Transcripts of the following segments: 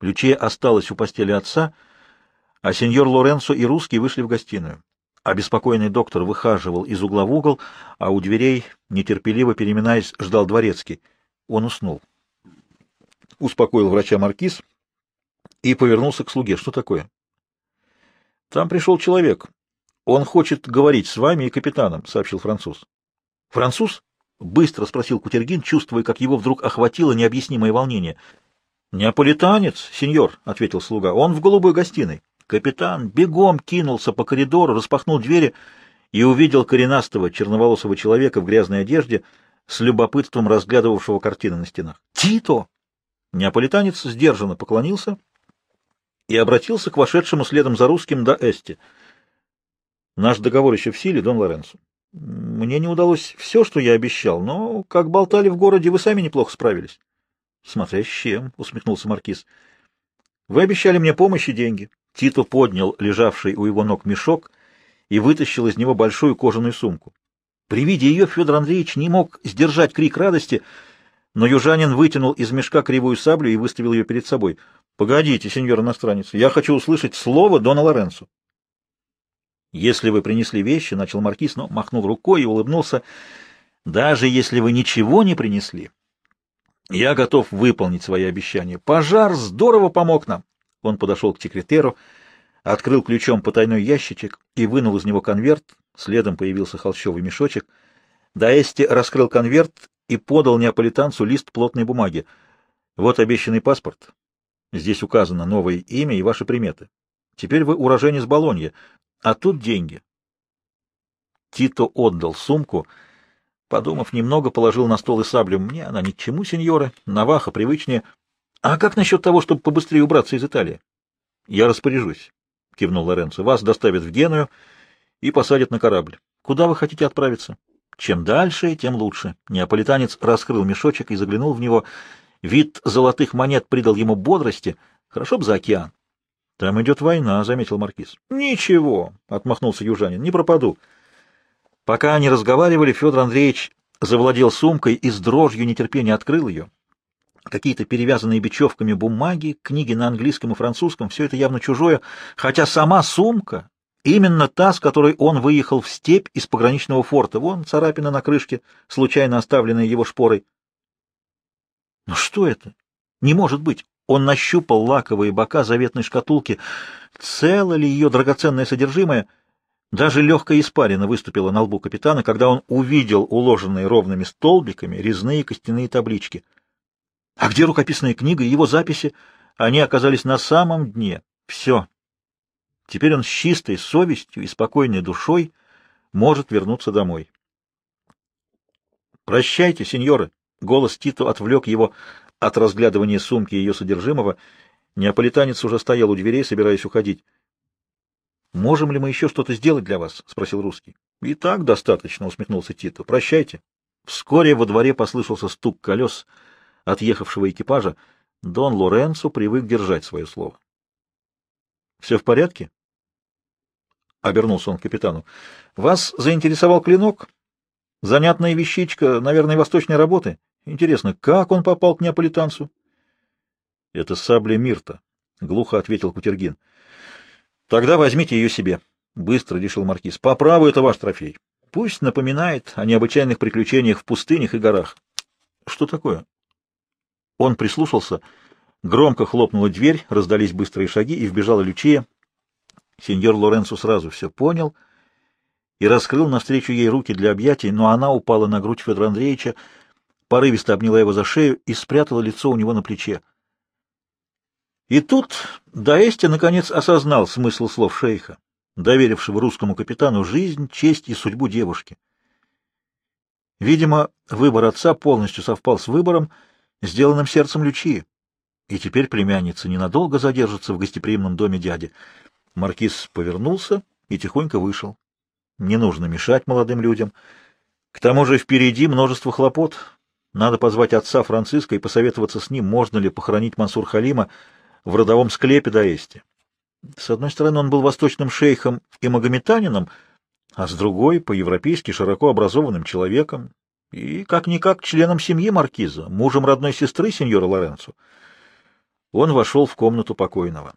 Лючия осталась у постели отца, а сеньор Лоренцо и русский вышли в гостиную. Обеспокоенный доктор выхаживал из угла в угол, а у дверей, нетерпеливо переминаясь, ждал дворецкий. Он уснул. Успокоил врача маркиз и повернулся к слуге. Что такое? Там пришел человек. Он хочет говорить с вами и капитаном, сообщил француз. Француз? Быстро спросил Кутергин, чувствуя, как его вдруг охватило необъяснимое волнение. «Неаполитанец, сеньор», — ответил слуга, — «он в голубой гостиной». Капитан бегом кинулся по коридору, распахнул двери и увидел коренастого черноволосого человека в грязной одежде с любопытством разглядывавшего картины на стенах. «Тито!» Неаполитанец сдержанно поклонился и обратился к вошедшему следом за русским до Эсти. «Наш договор еще в силе, Дон Лоренцо. Мне не удалось все, что я обещал, но, как болтали в городе, вы сами неплохо справились». «Смотря с чем», — усмехнулся Маркиз. «Вы обещали мне помощь и деньги. Тито поднял лежавший у его ног мешок и вытащил из него большую кожаную сумку. При виде ее Федор Андреевич не мог сдержать крик радости, но южанин вытянул из мешка кривую саблю и выставил ее перед собой. — Погодите, сеньор иностранец, я хочу услышать слово Дона Лоренцо. — Если вы принесли вещи, — начал маркиз, но махнул рукой и улыбнулся, — даже если вы ничего не принесли, я готов выполнить свои обещания. Пожар здорово помог нам. Он подошел к секретеру, открыл ключом потайной ящичек и вынул из него конверт. Следом появился холщовый мешочек. Даэсти раскрыл конверт и подал неаполитанцу лист плотной бумаги. Вот обещанный паспорт. Здесь указано новое имя и ваши приметы. Теперь вы уроженец Болонья, а тут деньги. Тито отдал сумку, подумав немного, положил на стол и саблю. Мне она ни к чему, сеньоры, Наваха привычнее. — А как насчет того, чтобы побыстрее убраться из Италии? — Я распоряжусь, — кивнул Лоренцо. — Вас доставят в Геную и посадят на корабль. Куда вы хотите отправиться? Чем дальше, тем лучше. Неаполитанец раскрыл мешочек и заглянул в него. Вид золотых монет придал ему бодрости. Хорошо бы за океан. — Там идет война, — заметил маркиз. — Ничего, — отмахнулся южанин, — не пропаду. Пока они разговаривали, Федор Андреевич завладел сумкой и с дрожью нетерпения открыл ее какие-то перевязанные бечевками бумаги, книги на английском и французском, все это явно чужое, хотя сама сумка именно та, с которой он выехал в степь из пограничного форта. Вон царапина на крышке, случайно оставленная его шпорой. Но что это? Не может быть. Он нащупал лаковые бока заветной шкатулки. Цело ли ее драгоценное содержимое? Даже легкая испарина выступила на лбу капитана, когда он увидел уложенные ровными столбиками резные костяные таблички — а где рукописная книга и его записи? Они оказались на самом дне. Все. Теперь он с чистой совестью и спокойной душой может вернуться домой. «Прощайте, сеньоры!» — голос Титу отвлек его от разглядывания сумки и ее содержимого. Неаполитанец уже стоял у дверей, собираясь уходить. «Можем ли мы еще что-то сделать для вас?» — спросил русский. «И так достаточно», — усмехнулся Титу. «Прощайте». Вскоре во дворе послышался стук колес — отъехавшего экипажа, Дон Лоренцо привык держать свое слово. — Все в порядке? — обернулся он к капитану. — Вас заинтересовал клинок? Занятная вещичка, наверное, восточной работы. Интересно, как он попал к неаполитанцу? — Это сабля Мирта, — глухо ответил Кутергин. — Тогда возьмите ее себе, — быстро решил маркиз. — По праву это ваш трофей. Пусть напоминает о необычайных приключениях в пустынях и горах. — Что такое? Он прислушался. Громко хлопнула дверь, раздались быстрые шаги, и вбежала Лючия. Сеньор Лоренцо сразу все понял и раскрыл навстречу ей руки для объятий, но она упала на грудь Федора Андреевича, порывисто обняла его за шею и спрятала лицо у него на плече. И тут Даэсти наконец осознал смысл слов шейха, доверившего русскому капитану жизнь, честь и судьбу девушки. Видимо, выбор отца полностью совпал с выбором, сделанным сердцем Лючи. И теперь племянница ненадолго задержится в гостеприимном доме дяди. Маркиз повернулся и тихонько вышел. Не нужно мешать молодым людям. К тому же впереди множество хлопот. Надо позвать отца Франциска и посоветоваться с ним, можно ли похоронить Мансур Халима в родовом склепе Даэсте. С одной стороны, он был восточным шейхом и магометанином, а с другой — по-европейски широко образованным человеком, и, как-никак, членом семьи маркиза, мужем родной сестры сеньора Лоренцо. Он вошел в комнату покойного.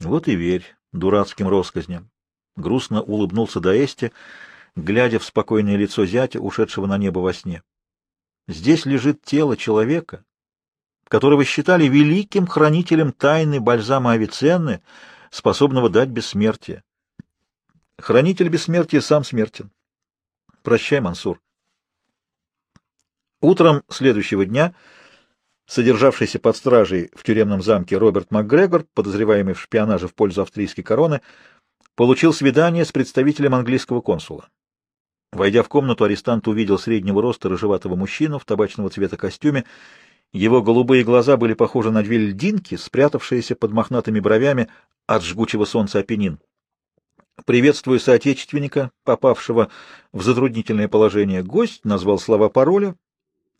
Вот и верь дурацким россказням. Грустно улыбнулся Даэсте, глядя в спокойное лицо зятя, ушедшего на небо во сне. Здесь лежит тело человека, которого считали великим хранителем тайны бальзама Авиценны, способного дать бессмертие. Хранитель бессмертия сам смертен. Прощай, Мансур. Утром следующего дня содержавшийся под стражей в тюремном замке Роберт МакГрегор, подозреваемый в шпионаже в пользу австрийской короны, получил свидание с представителем английского консула. Войдя в комнату, арестант увидел среднего роста рыжеватого мужчину в табачного цвета костюме. Его голубые глаза были похожи на две льдинки, спрятавшиеся под мохнатыми бровями от жгучего солнца Апеннин. Приветствуя соотечественника, попавшего в затруднительное положение, гость назвал слова пароля,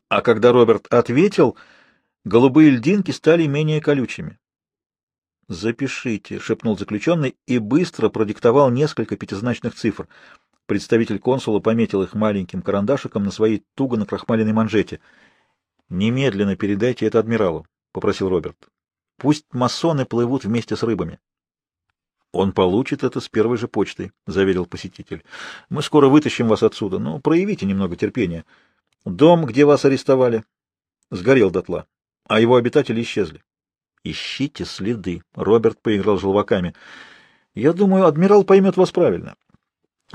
а когда Роберт ответил, голубые льдинки стали менее колючими. «Запишите», — шепнул заключенный и быстро продиктовал несколько пятизначных цифр. Представитель консула пометил их маленьким карандашиком на своей туго накрахмаленной манжете. «Немедленно передайте это адмиралу», — попросил Роберт. «Пусть масоны плывут вместе с рыбами». «Он получит это с первой же почтой», — заверил посетитель. «Мы скоро вытащим вас отсюда, но проявите немного терпения». Дом, где вас арестовали, сгорел дотла, а его обитатели исчезли. Ищите следы. Роберт поиграл желваками. Я думаю, адмирал поймет вас правильно.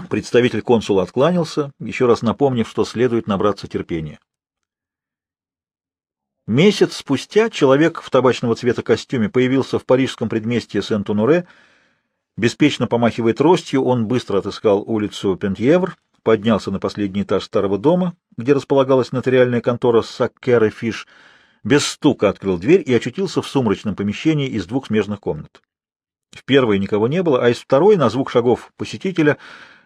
Представитель консула откланялся, еще раз напомнив, что следует набраться терпения. Месяц спустя человек в табачного цвета костюме появился в парижском предместье Сент-Онуре. Беспечно помахивая тростью, он быстро отыскал улицу Пентьевр, поднялся на последний этаж старого дома, где располагалась нотариальная контора Саккер и Фиш, без стука открыл дверь и очутился в сумрачном помещении из двух смежных комнат. В первой никого не было, а из второй, на звук шагов посетителя,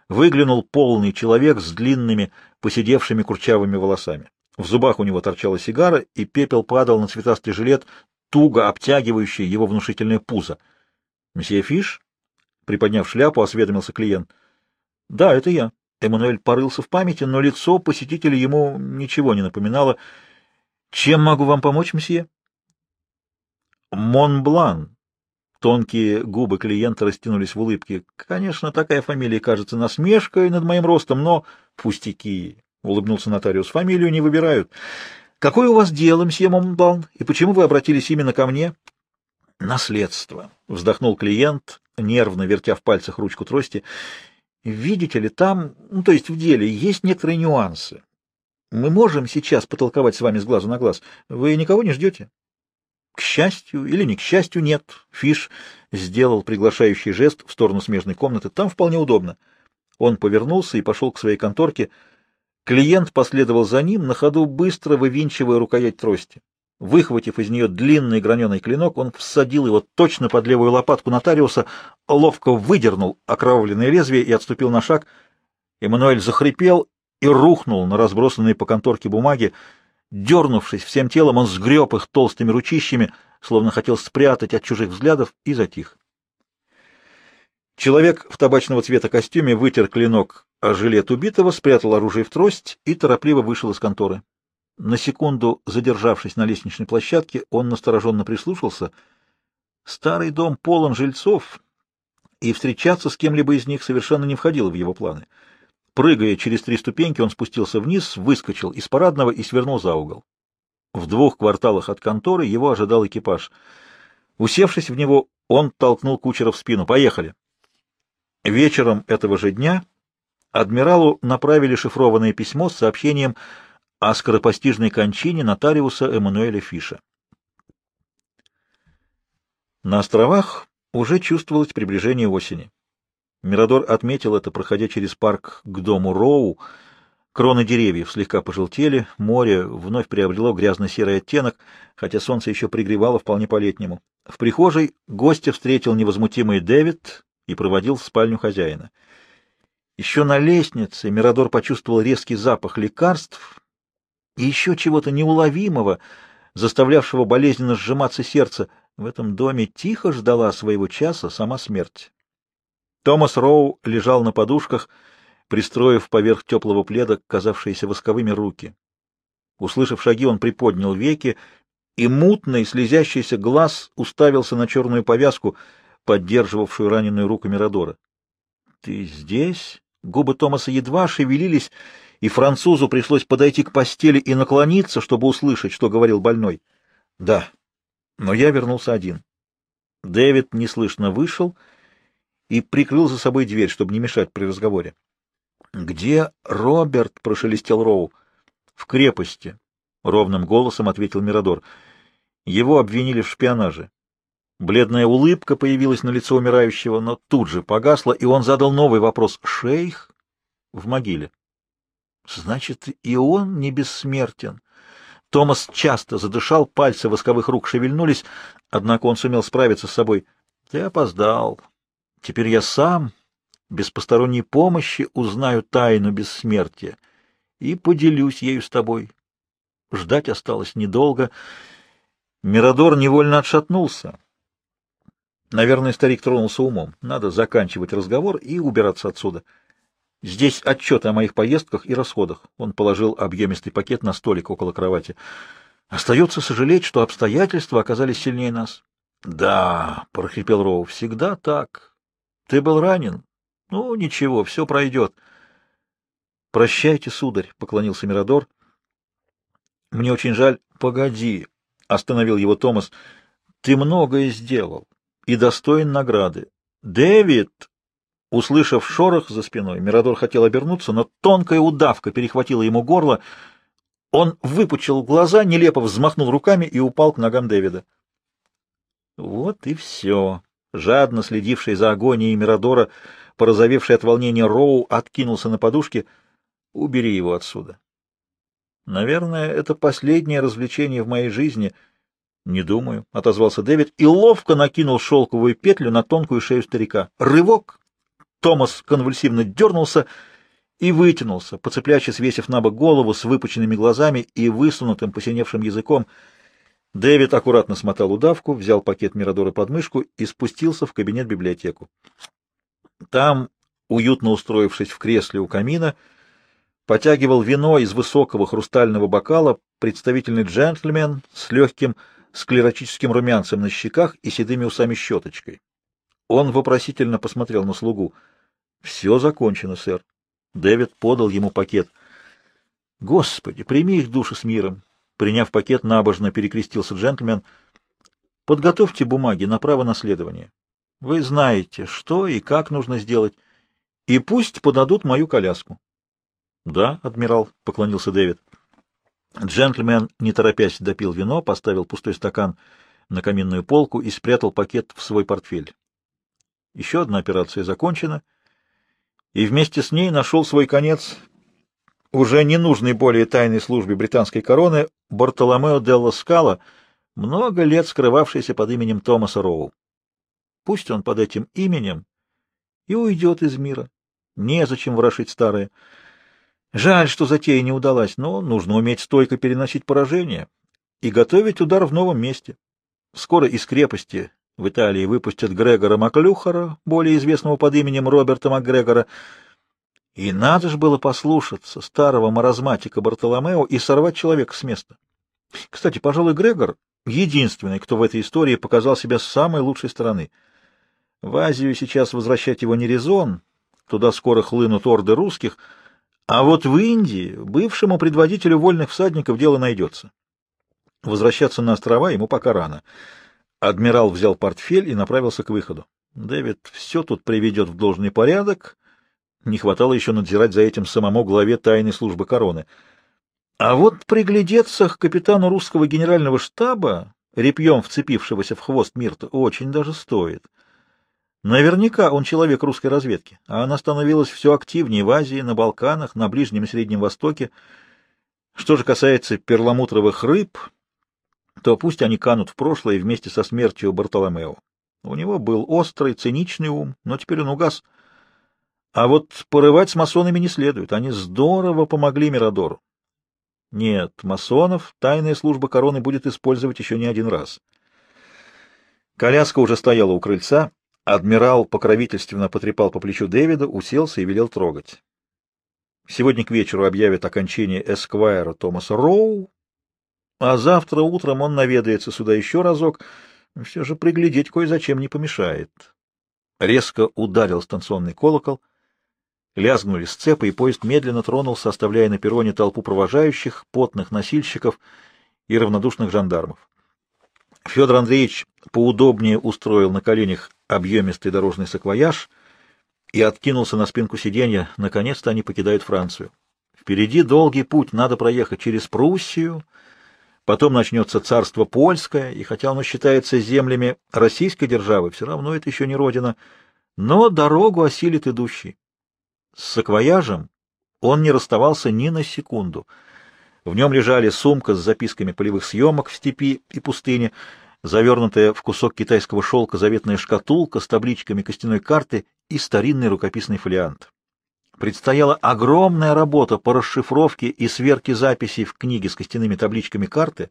выглянул полный человек с длинными, посидевшими курчавыми волосами. В зубах у него торчала сигара, и пепел падал на цветастый жилет, туго обтягивающий его внушительное пузо. — Месье Фиш? — приподняв шляпу, осведомился клиент. — Да, это я. Эммануэль порылся в памяти, но лицо посетителя ему ничего не напоминало. «Чем могу вам помочь, мсье?» «Монблан». Тонкие губы клиента растянулись в улыбке. «Конечно, такая фамилия кажется насмешкой над моим ростом, но...» «Пустяки», — улыбнулся нотариус, — «фамилию не выбирают». «Какое у вас дело, мсье Монблан, и почему вы обратились именно ко мне?» «Наследство», — вздохнул клиент, нервно вертя в пальцах ручку трости. Видите ли, там, ну, то есть в деле, есть некоторые нюансы. Мы можем сейчас потолковать с вами с глазу на глаз. Вы никого не ждете? К счастью или не к счастью, нет. Фиш сделал приглашающий жест в сторону смежной комнаты. Там вполне удобно. Он повернулся и пошел к своей конторке. Клиент последовал за ним, на ходу быстро вывинчивая рукоять трости. Выхватив из нее длинный граненый клинок, он всадил его точно под левую лопатку нотариуса, ловко выдернул окровавленное лезвие и отступил на шаг. Эммануэль захрипел и рухнул на разбросанные по конторке бумаги. Дернувшись всем телом, он сгреб их толстыми ручищами, словно хотел спрятать от чужих взглядов, и затих. Человек в табачного цвета костюме вытер клинок о жилет убитого, спрятал оружие в трость и торопливо вышел из конторы. На секунду задержавшись на лестничной площадке, он настороженно прислушался. Старый дом полон жильцов, и встречаться с кем-либо из них совершенно не входило в его планы. Прыгая через три ступеньки, он спустился вниз, выскочил из парадного и свернул за угол. В двух кварталах от конторы его ожидал экипаж. Усевшись в него, он толкнул кучера в спину. «Поехали!» Вечером этого же дня адмиралу направили шифрованное письмо с сообщением о скоропостижной кончине нотариуса Эммануэля Фиша. На островах уже чувствовалось приближение осени. Мирадор отметил это, проходя через парк к дому Роу. Кроны деревьев слегка пожелтели, море вновь приобрело грязно-серый оттенок, хотя солнце еще пригревало вполне по-летнему. В прихожей гостя встретил невозмутимый Дэвид и проводил в спальню хозяина. Еще на лестнице Мирадор почувствовал резкий запах лекарств, и еще чего-то неуловимого, заставлявшего болезненно сжиматься сердце. В этом доме тихо ждала своего часа сама смерть. Томас Роу лежал на подушках, пристроив поверх теплого пледа казавшиеся восковыми руки. Услышав шаги, он приподнял веки и мутный, слезящийся глаз уставился на черную повязку, поддерживавшую раненую руку Мирадора. — Ты здесь? Губы Томаса едва шевелились, и французу пришлось подойти к постели и наклониться, чтобы услышать, что говорил больной. — Да, но я вернулся один. Дэвид неслышно вышел и прикрыл за собой дверь, чтобы не мешать при разговоре. — Где Роберт? — прошелестел Роу. — В крепости, — ровным голосом ответил Мирадор. Его обвинили в шпионаже. Бледная улыбка появилась на лице умирающего, но тут же погасла, и он задал новый вопрос. «Шейх в могиле?» «Значит, и он не бессмертен?» Томас часто задышал, пальцы восковых рук шевельнулись, однако он сумел справиться с собой. «Ты опоздал. Теперь я сам, без посторонней помощи, узнаю тайну бессмертия и поделюсь ею с тобой. Ждать осталось недолго». Мирадор невольно отшатнулся. Наверное, старик тронулся умом. Надо заканчивать разговор и убираться отсюда. Здесь отчеты о моих поездках и расходах. Он положил объемистый пакет на столик около кровати. Остается сожалеть, что обстоятельства оказались сильнее нас. — Да, — прохрипел Роу, — всегда так. Ты был ранен. Ну, ничего, все пройдет. — Прощайте, сударь, — поклонился Мирадор. — Мне очень жаль. — Погоди, — остановил его Томас. — Ты многое сделал и достоин награды. Дэвид, услышав шорох за спиной, Мирадор хотел обернуться, но тонкая удавка перехватила ему горло. Он выпучил глаза, нелепо взмахнул руками и упал к ногам Дэвида. Вот и все. Жадно следивший за агонией Мирадора, порозовевший от волнения Роу, откинулся на подушке. Убери его отсюда. Наверное, это последнее развлечение в моей жизни — «Не думаю», — отозвался Дэвид и ловко накинул шелковую петлю на тонкую шею старика. Рывок! Томас конвульсивно дернулся и вытянулся, поцепляче свесив на бок голову с выпученными глазами и высунутым посиневшим языком. Дэвид аккуратно смотал удавку, взял пакет Мирадора под мышку и спустился в кабинет-библиотеку. Там, уютно устроившись в кресле у камина, потягивал вино из высокого хрустального бокала представительный джентльмен с легким склеротическим румянцем на щеках и седыми усами-щеточкой. Он вопросительно посмотрел на слугу. — Все закончено, сэр. Дэвид подал ему пакет. — Господи, прими их души с миром. Приняв пакет, набожно перекрестился джентльмен. — Подготовьте бумаги на право наследования. Вы знаете, что и как нужно сделать. И пусть подадут мою коляску. — Да, адмирал, — поклонился Дэвид. Джентльмен, не торопясь, допил вино, поставил пустой стакан на каминную полку и спрятал пакет в свой портфель. Еще одна операция закончена, и вместе с ней нашел свой конец уже ненужной более тайной службе британской короны Бартоломео Делла Скала, много лет скрывавшийся под именем Томаса Роу. Пусть он под этим именем и уйдет из мира. Незачем ворошить старое. Жаль, что затея не удалась, но нужно уметь стойко переносить поражение и готовить удар в новом месте. Скоро из крепости в Италии выпустят Грегора Маклюхара, более известного под именем Роберта Макгрегора, и надо же было послушаться старого маразматика Бартоломео и сорвать человека с места. Кстати, пожалуй, Грегор — единственный, кто в этой истории показал себя с самой лучшей стороны. В Азию сейчас возвращать его не резон, туда скоро хлынут орды русских — а вот в Индии бывшему предводителю вольных всадников дело найдется. Возвращаться на острова ему пока рано. Адмирал взял портфель и направился к выходу. Дэвид все тут приведет в должный порядок. Не хватало еще надзирать за этим самому главе тайной службы короны. А вот приглядеться к капитану русского генерального штаба, репьем вцепившегося в хвост Мирта, очень даже стоит. Наверняка он человек русской разведки, а она становилась все активнее в Азии, на Балканах, на Ближнем и Среднем Востоке. Что же касается перламутровых рыб, то пусть они канут в прошлое вместе со смертью Бартоломео. У него был острый, циничный ум, но теперь он угас. А вот порывать с масонами не следует, они здорово помогли Мирадору. Нет, масонов тайная служба короны будет использовать еще не один раз. Коляска уже стояла у крыльца, Адмирал покровительственно потрепал по плечу Дэвида, уселся и велел трогать. Сегодня к вечеру объявят окончание эсквайра Томаса Роу, а завтра утром он наведается сюда еще разок. Все же приглядеть кое-зачем не помешает. Резко ударил станционный колокол. Лязгнули сцепы, и поезд медленно тронулся, оставляя на перроне толпу провожающих, потных носильщиков и равнодушных жандармов. Федор Андреевич поудобнее устроил на коленях объемистый дорожный саквояж и откинулся на спинку сиденья. Наконец-то они покидают Францию. Впереди долгий путь, надо проехать через Пруссию, потом начнется царство польское, и хотя оно считается землями российской державы, все равно это еще не родина, но дорогу осилит идущий. С саквояжем он не расставался ни на секунду. В нем лежали сумка с записками полевых съемок в степи и пустыне, завернутая в кусок китайского шелка заветная шкатулка с табличками костяной карты и старинный рукописный фолиант. Предстояла огромная работа по расшифровке и сверке записей в книге с костяными табличками карты,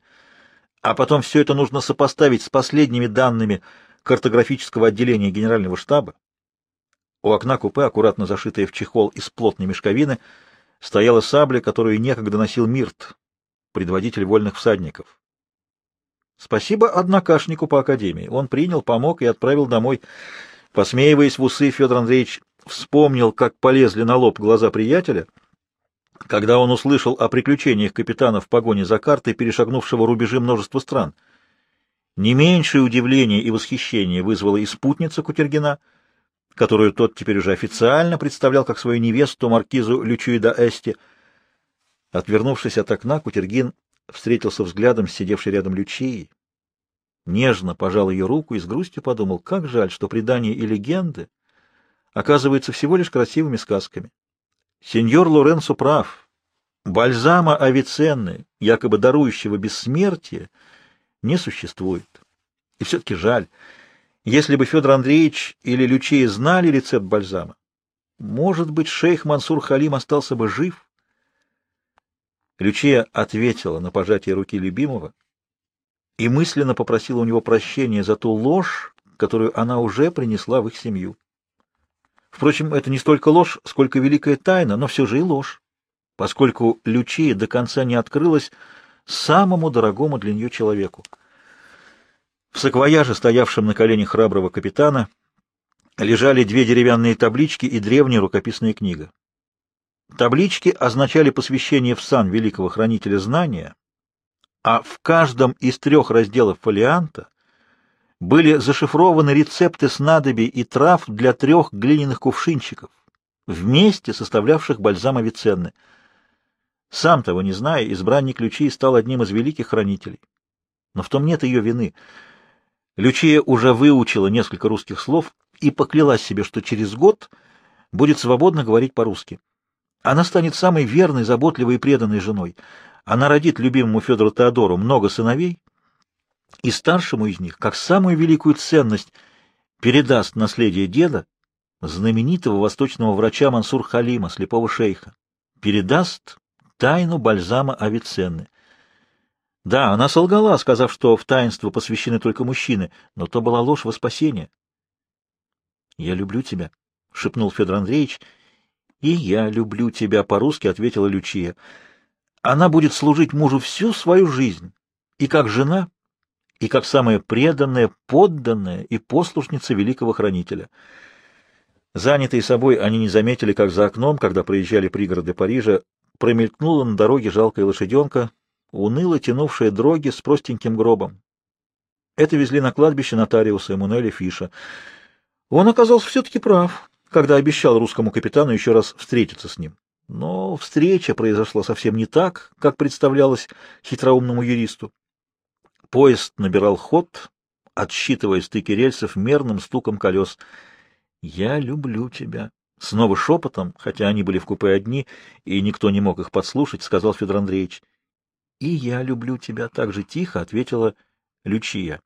а потом все это нужно сопоставить с последними данными картографического отделения Генерального штаба. У окна купе, аккуратно зашитая в чехол из плотной мешковины, стояла сабля, которую некогда носил Мирт, предводитель вольных всадников. Спасибо однокашнику по академии. Он принял, помог и отправил домой. Посмеиваясь в усы, Федор Андреевич вспомнил, как полезли на лоб глаза приятеля, когда он услышал о приключениях капитана в погоне за картой, перешагнувшего рубежи множества стран. Не меньшее удивление и восхищение вызвала и спутница Кутергина — которую тот теперь уже официально представлял как свою невесту, маркизу Лючуида Эсти. Отвернувшись от окна, Кутергин встретился взглядом с сидевшей рядом Лючией. Нежно пожал ее руку и с грустью подумал, как жаль, что предания и легенды оказываются всего лишь красивыми сказками. Сеньор Лоренцо прав. Бальзама Авиценны, якобы дарующего бессмертие, не существует. И все-таки жаль. Если бы Федор Андреевич или Лючия знали рецепт бальзама, может быть, шейх Мансур Халим остался бы жив? Лючия ответила на пожатие руки любимого и мысленно попросила у него прощения за ту ложь, которую она уже принесла в их семью. Впрочем, это не столько ложь, сколько великая тайна, но все же и ложь, поскольку Лючия до конца не открылась самому дорогому для нее человеку. В саквояже, стоявшем на коленях храброго капитана, лежали две деревянные таблички и древняя рукописная книга. Таблички означали посвящение в сан великого хранителя знания, а в каждом из трех разделов фолианта были зашифрованы рецепты снадобий и трав для трех глиняных кувшинчиков, вместе составлявших бальзам Авиценны. Сам того не зная, избранник ключей стал одним из великих хранителей. Но в том нет ее вины — Лючия уже выучила несколько русских слов и поклялась себе, что через год будет свободно говорить по-русски. Она станет самой верной, заботливой и преданной женой. Она родит любимому Федору Теодору много сыновей, и старшему из них, как самую великую ценность, передаст наследие деда, знаменитого восточного врача Мансур Халима, слепого шейха, передаст тайну бальзама Авиценны. Да, она солгала, сказав, что в таинство посвящены только мужчины, но то была ложь во спасение. — Я люблю тебя, — шепнул Федор Андреевич. — И я люблю тебя, — по-русски ответила Лючия. Она будет служить мужу всю свою жизнь, и как жена, и как самая преданная, подданная и послушница великого хранителя. Занятые собой, они не заметили, как за окном, когда проезжали пригороды Парижа, промелькнула на дороге жалкая лошаденка, уныло тянувшая дроги с простеньким гробом. Это везли на кладбище нотариуса Эммануэля Фиша. Он оказался все-таки прав, когда обещал русскому капитану еще раз встретиться с ним. Но встреча произошла совсем не так, как представлялось хитроумному юристу. Поезд набирал ход, отсчитывая стыки рельсов мерным стуком колес. «Я люблю тебя». Снова шепотом, хотя они были в купе одни, и никто не мог их подслушать, сказал Федор Андреевич. — И я люблю тебя, — так же тихо ответила Лючия.